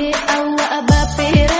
de Allah ba pera